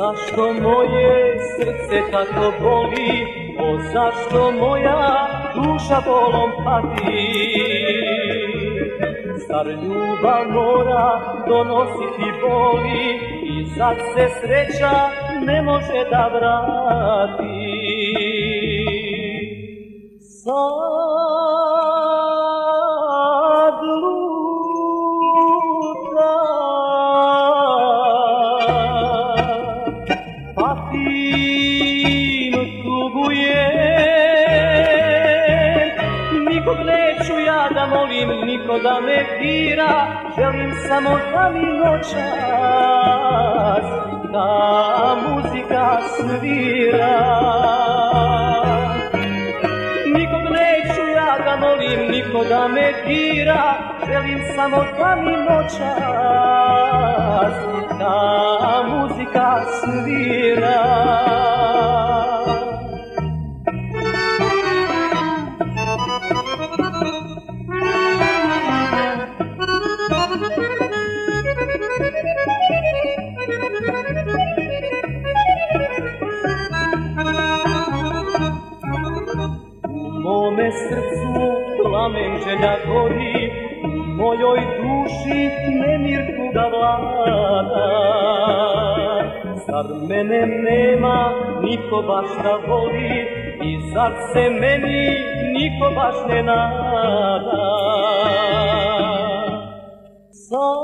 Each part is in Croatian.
zašto moje srce tako boli, o zašto moja duša bolom pati. Zar ljubav mora donositi boli i zar se sreća ne može da vrati. Sad neću ja da molim niko da me dira želim samo da mi noćas da muzika svira. Nikog neću ja da molim, niko da me dira, želim samo da mi noćas ta muzika svira. Srcu plamen želja gori, u mojoj duši nemir tuga vlada. Zar mene nema, niko baš da voli, i zar se meni niko baš ne nada. Sad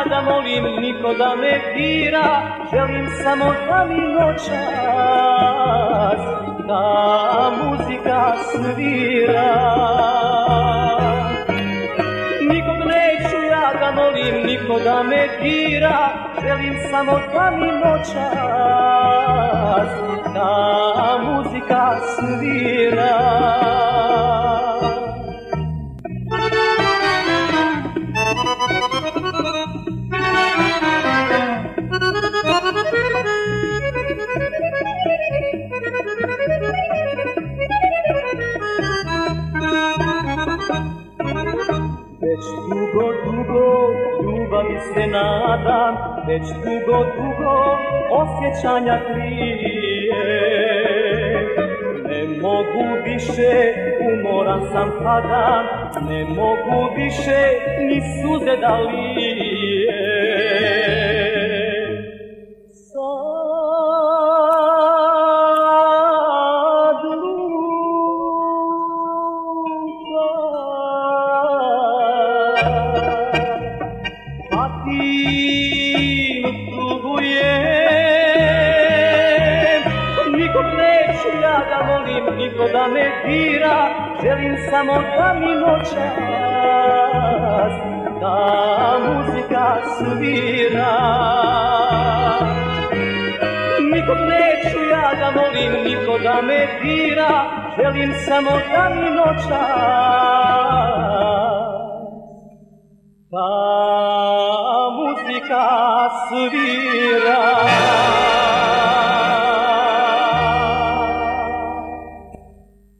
ja da molim, niko da me dira Želim samo da mi noćas ta muzika svira. Nikog neću ja da molim, niko da me dira Želim samo da mi noćas ta muzika svira ljubavi se nadam, već dugo, dugo osjećanja krije. Ne mogu više, umoran sam padam, ne mogu više ni suze da lije. Patim tugujem Nikog neću ja da molim, niko da me dira Želim samo da mi noćas ta muzika svira. Nikog neću ja da molim, niko da me dira Želim samo da mi noćas ta सु